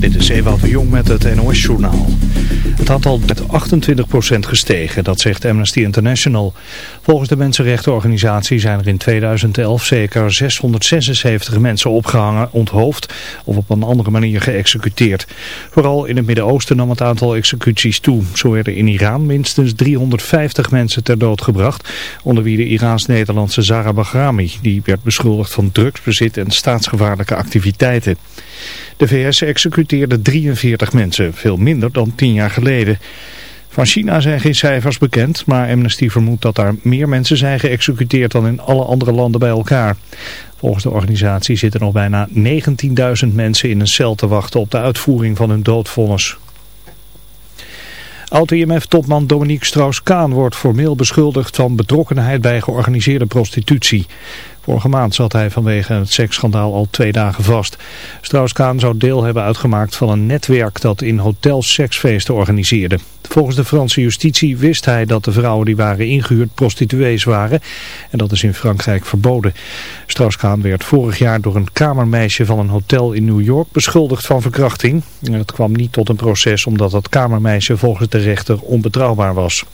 Dit is Ewout de Jong met het NOS-journaal. Het aantal met 28% gestegen, dat zegt Amnesty International. Volgens de mensenrechtenorganisatie zijn er in 2011 zeker 676 mensen opgehangen, onthoofd of op een andere manier geëxecuteerd. Vooral in het Midden-Oosten nam het aantal executies toe. Zo werden in Iran minstens 350 mensen ter dood gebracht, onder wie de Iraans-Nederlandse Zara Bahrami. Die werd beschuldigd van drugsbezit en staatsgevaarlijke activiteiten. De VS executeerde 43 mensen, veel minder dan 10 jaar geleden. Van China zijn geen cijfers bekend, maar Amnesty vermoedt dat daar meer mensen zijn geëxecuteerd dan in alle andere landen bij elkaar. Volgens de organisatie zitten nog bijna 19.000 mensen in een cel te wachten op de uitvoering van hun doodvonnis. Oud-IMF-topman Dominique Strauss-Kaan wordt formeel beschuldigd van betrokkenheid bij georganiseerde prostitutie. Vorige maand zat hij vanwege het seksschandaal al twee dagen vast. Strauss-Kaan zou deel hebben uitgemaakt van een netwerk dat in hotels seksfeesten organiseerde. Volgens de Franse justitie wist hij dat de vrouwen die waren ingehuurd prostituees waren. En dat is in Frankrijk verboden. Strauss-Kaan werd vorig jaar door een kamermeisje van een hotel in New York beschuldigd van verkrachting. Het kwam niet tot een proces omdat dat kamermeisje volgens de rechter onbetrouwbaar was.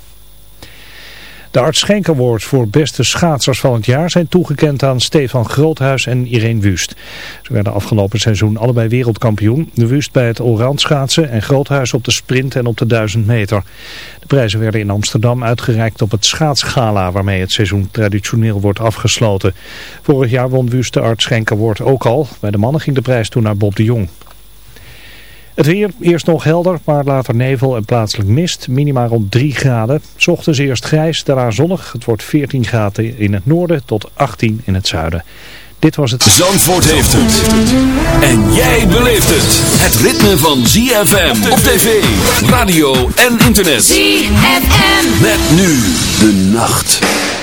De Art Schenk Awards voor beste schaatsers van het jaar zijn toegekend aan Stefan Groothuis en Irene Wust. Ze werden afgelopen seizoen allebei wereldkampioen. De Wust bij het allround schaatsen en Groothuis op de sprint en op de 1000 meter. De prijzen werden in Amsterdam uitgereikt op het schaatsgala waarmee het seizoen traditioneel wordt afgesloten. Vorig jaar won Wust de Art Schenk Award ook al. Bij de mannen ging de prijs toen naar Bob de Jong. Het weer, eerst nog helder, maar later nevel en plaatselijk mist. Minima rond 3 graden. S ochtends eerst grijs, daarna zonnig. Het wordt 14 graden in het noorden tot 18 in het zuiden. Dit was het... Zandvoort heeft het. En jij beleeft het. Het ritme van ZFM op tv, radio en internet. ZFM. Met nu de nacht.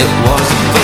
it was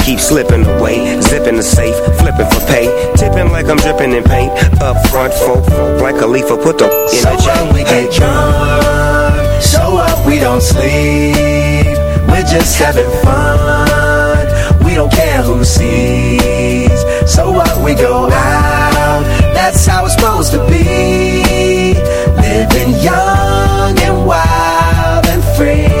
keeps slipping away. Zipping the safe, flipping for pay. Tipping like I'm dripping in paint. Up front, folk, like a leaf, put the in So a chain. we get drunk, so what we don't sleep. We're just having fun, we don't care who sees. So what we go out, that's how it's supposed to be. Living young and wild and free.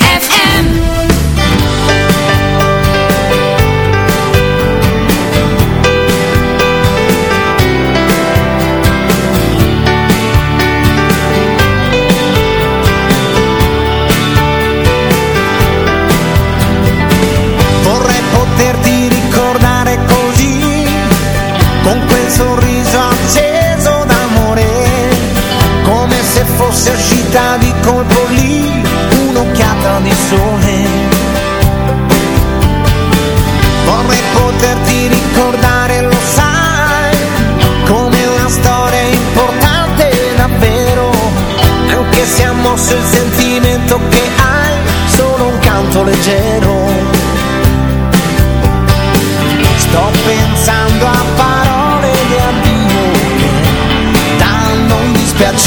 Poterti ricordare così, con quel sorriso acceso d'amore, come se fosse uscita di colpo lì, un'occhiata di sole.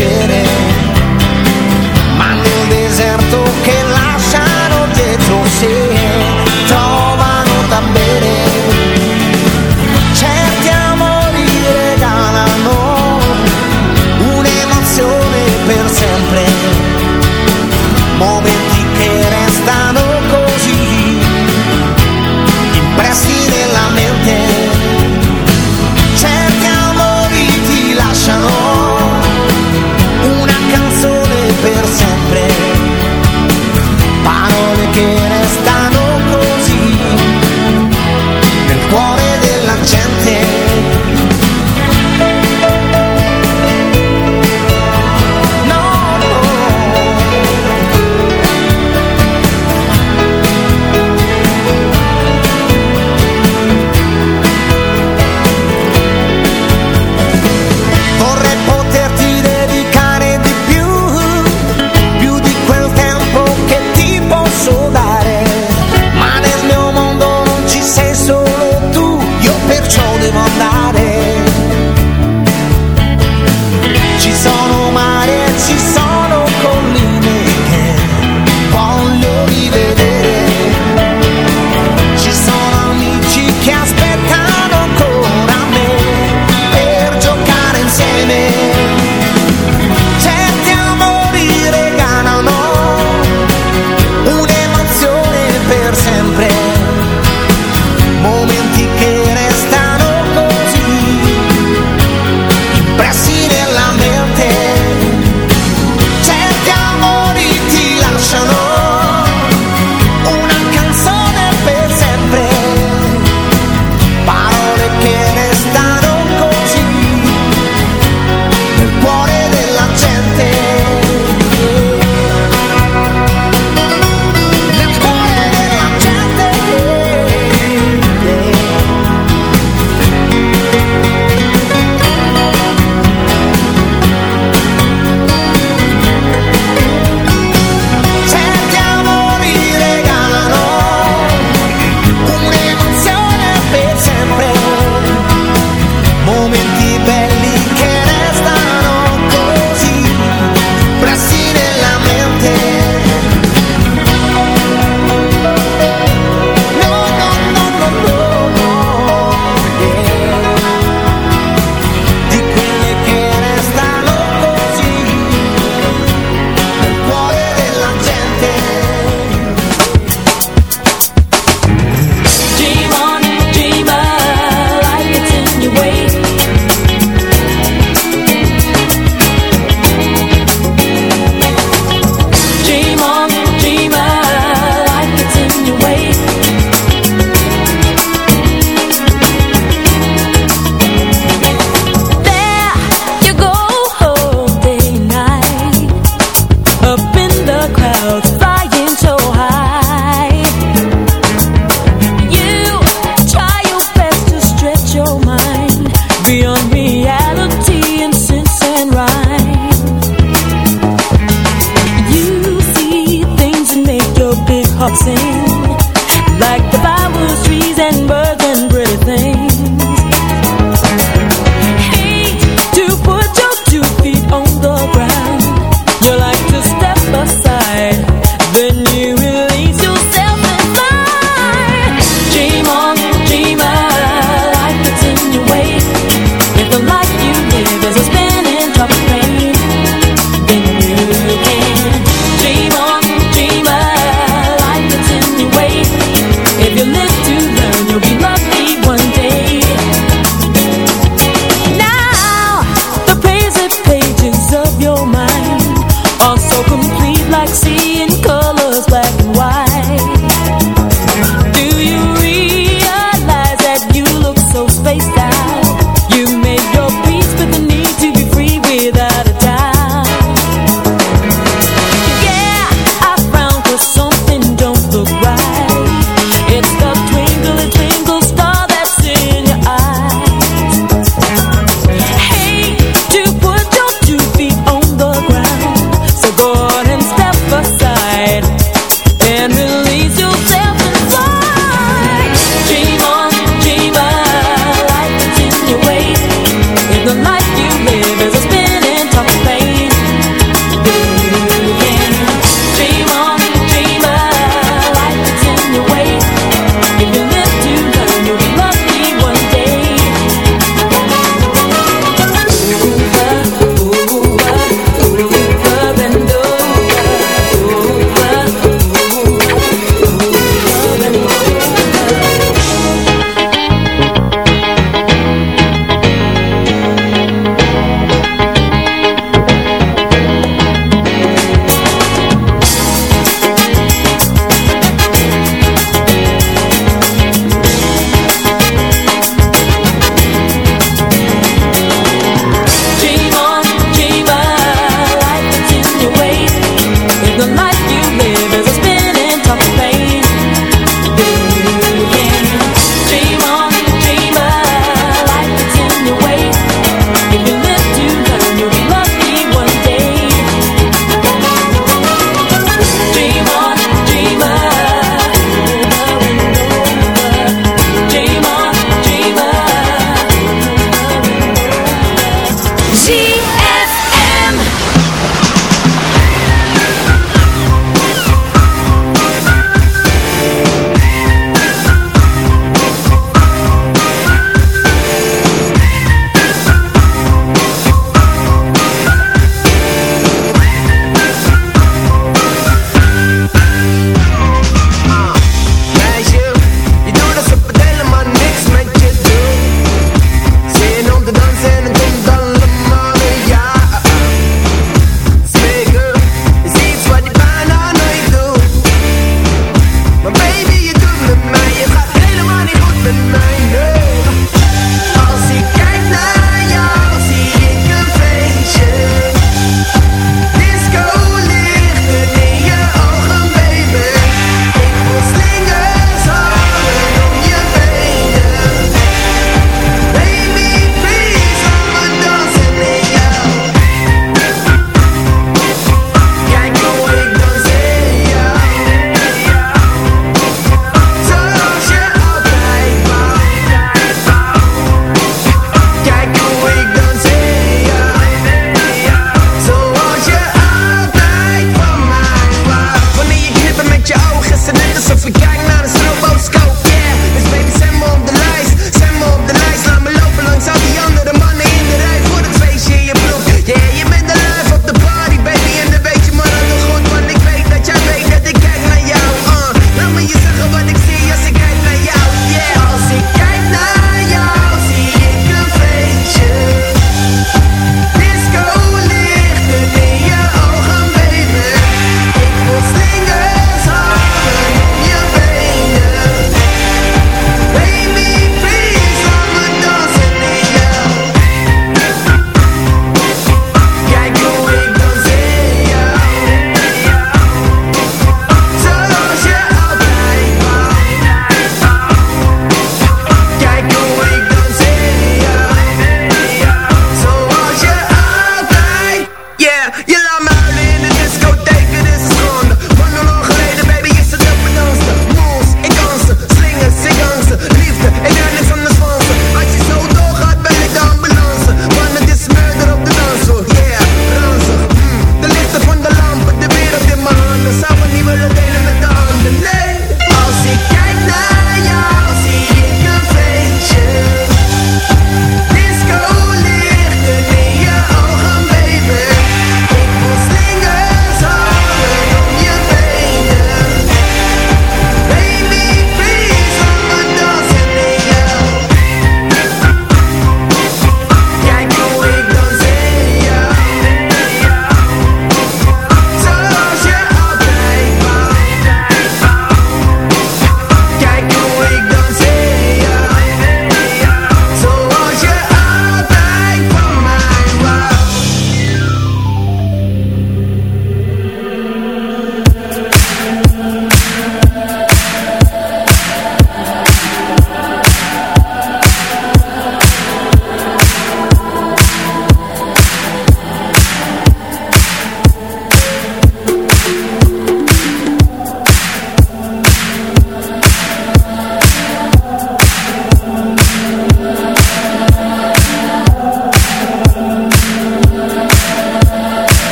Un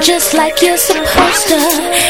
Just like you're supposed to.